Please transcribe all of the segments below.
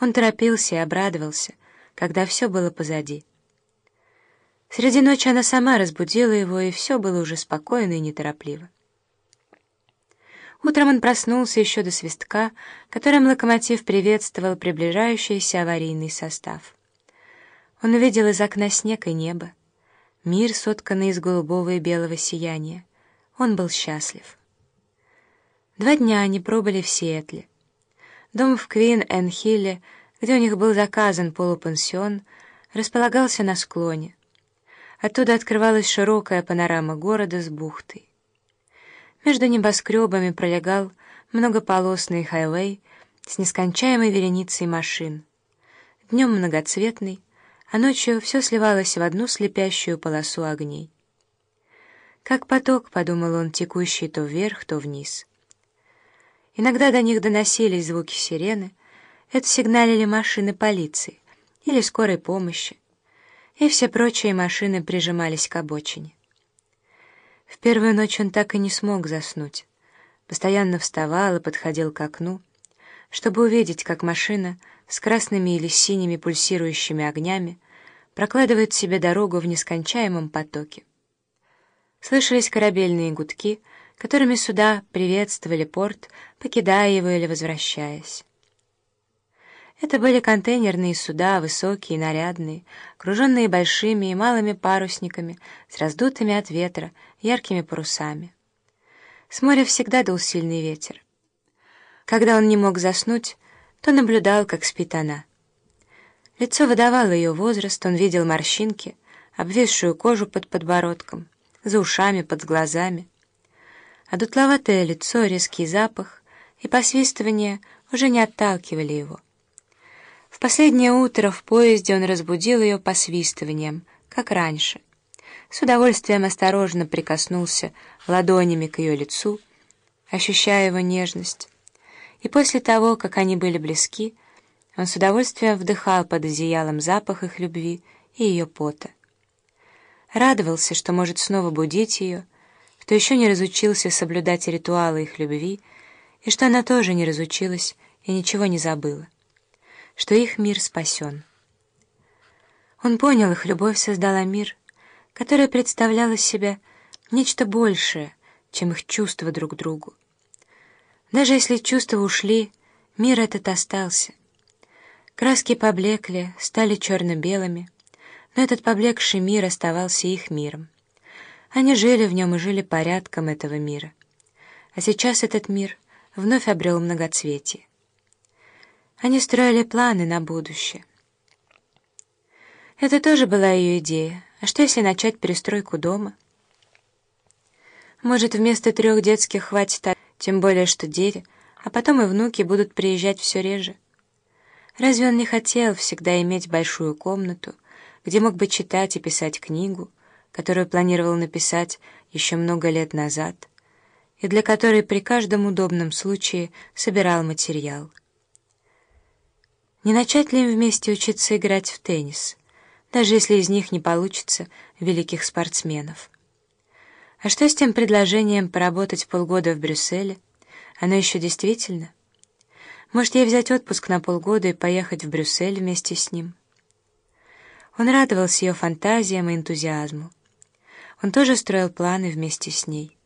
Он торопился и обрадовался, когда все было позади. Среди ночи она сама разбудила его, и все было уже спокойно и неторопливо. Утром он проснулся еще до свистка, которым локомотив приветствовал приближающийся аварийный состав. Он увидел из окна снег и небо, мир, сотканный из голубого и белого сияния. Он был счастлив. Два дня они пробыли в Сиэтле. Дом в Квин-Эн-Хилле, где у них был заказан полупансион, располагался на склоне. Оттуда открывалась широкая панорама города с бухтой. Между небоскребами пролегал многополосный хайвей с нескончаемой вереницей машин. Днем многоцветный, а ночью все сливалось в одну слепящую полосу огней. Как поток, подумал он, текущий то вверх, то вниз. Иногда до них доносились звуки сирены, это сигналили машины полиции или скорой помощи, и все прочие машины прижимались к обочине. В первую ночь он так и не смог заснуть. Постоянно вставал и подходил к окну, чтобы увидеть, как машина с красными или синими пульсирующими огнями прокладывает себе дорогу в нескончаемом потоке. Слышались корабельные гудки, которыми суда приветствовали порт, покидая его или возвращаясь. Это были контейнерные суда, высокие, нарядные, груженные большими и малыми парусниками, с раздутыми от ветра, яркими парусами. С моря всегда дул сильный ветер. Когда он не мог заснуть, то наблюдал, как спит она. Лицо выдавало ее возраст, он видел морщинки, обвисшую кожу под подбородком, за ушами, под глазами. А дутловатое лицо, резкий запах и посвистывание уже не отталкивали его. В последнее утро в поезде он разбудил ее посвистыванием, как раньше. С удовольствием осторожно прикоснулся ладонями к ее лицу, ощущая его нежность. И после того, как они были близки, он с удовольствием вдыхал под одеялом запах их любви и ее пота. Радовался, что может снова будить ее, что еще не разучился соблюдать ритуалы их любви, и что она тоже не разучилась и ничего не забыла что их мир спасен. Он понял, их любовь создала мир, который представлял из себя нечто большее, чем их чувства друг другу. Даже если чувства ушли, мир этот остался. Краски поблекли, стали черно-белыми, но этот поблекший мир оставался их миром. Они жили в нем и жили порядком этого мира. А сейчас этот мир вновь обрел многоцветие. Они строили планы на будущее. Это тоже была ее идея. А что, если начать перестройку дома? Может, вместо трех детских хватит, тем более, что дети, а потом и внуки будут приезжать все реже. Разве он не хотел всегда иметь большую комнату, где мог бы читать и писать книгу, которую планировал написать еще много лет назад, и для которой при каждом удобном случае собирал материал? Не начать ли им вместе учиться играть в теннис, даже если из них не получится великих спортсменов? А что с тем предложением поработать полгода в Брюсселе? Оно еще действительно? Может, ей взять отпуск на полгода и поехать в Брюссель вместе с ним? Он радовался ее фантазиям и энтузиазму. Он тоже строил планы вместе с ней.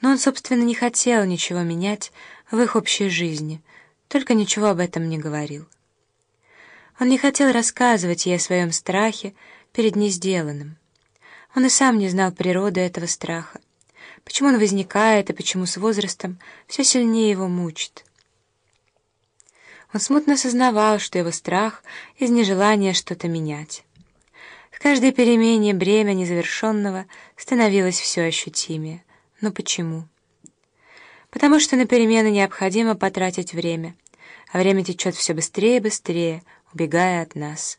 Но он, собственно, не хотел ничего менять в их общей жизни, только ничего об этом не говорил. Он не хотел рассказывать ей о своем страхе перед несделанным. Он и сам не знал природы этого страха, почему он возникает и почему с возрастом все сильнее его мучит. Он смутно сознавал, что его страх из нежелания что-то менять. В каждой перемене бремя незавершенного становилось все ощутимее. Но почему? Потому что на перемены необходимо потратить время, а время течет все быстрее и быстрее, убегая от нас.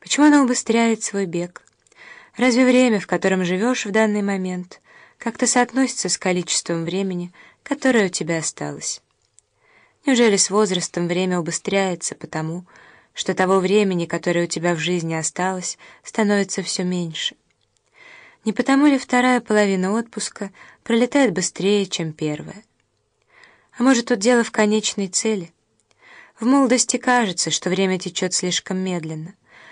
Почему она убыстряет свой бег? Разве время, в котором живешь в данный момент, как-то соотносится с количеством времени, которое у тебя осталось? Неужели с возрастом время убыстряется потому, что того времени, которое у тебя в жизни осталось, становится все меньше? Не потому ли вторая половина отпуска пролетает быстрее, чем первая? А может, тут дело в конечной цели — В молодости кажется, что время течет слишком медленно.